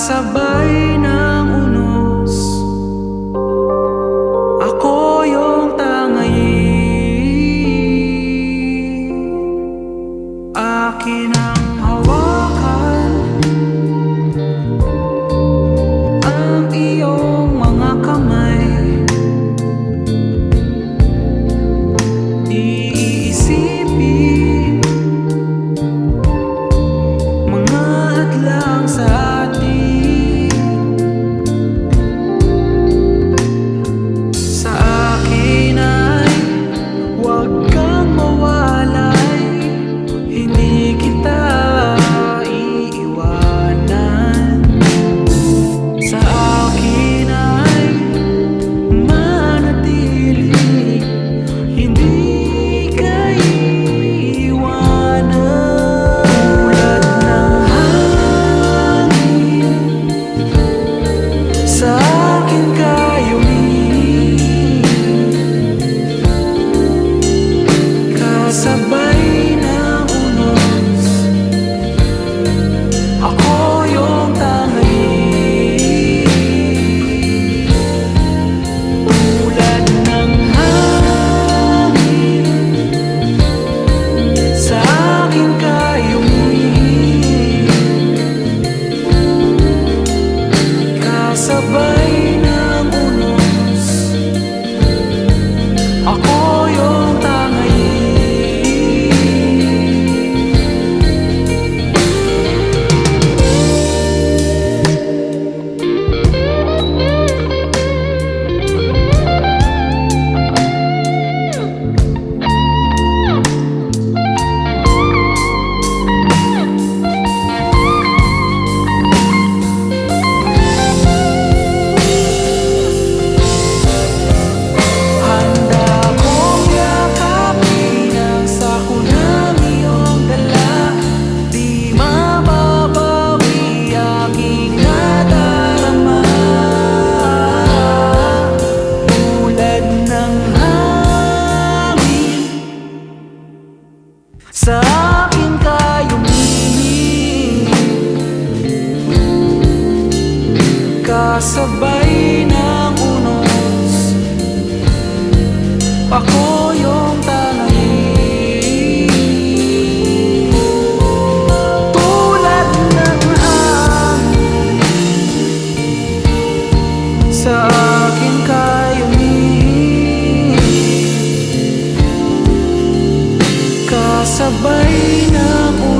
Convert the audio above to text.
passa mais. Sa akin kayo Kasabay ng unos. Ako Kasabay ng ulan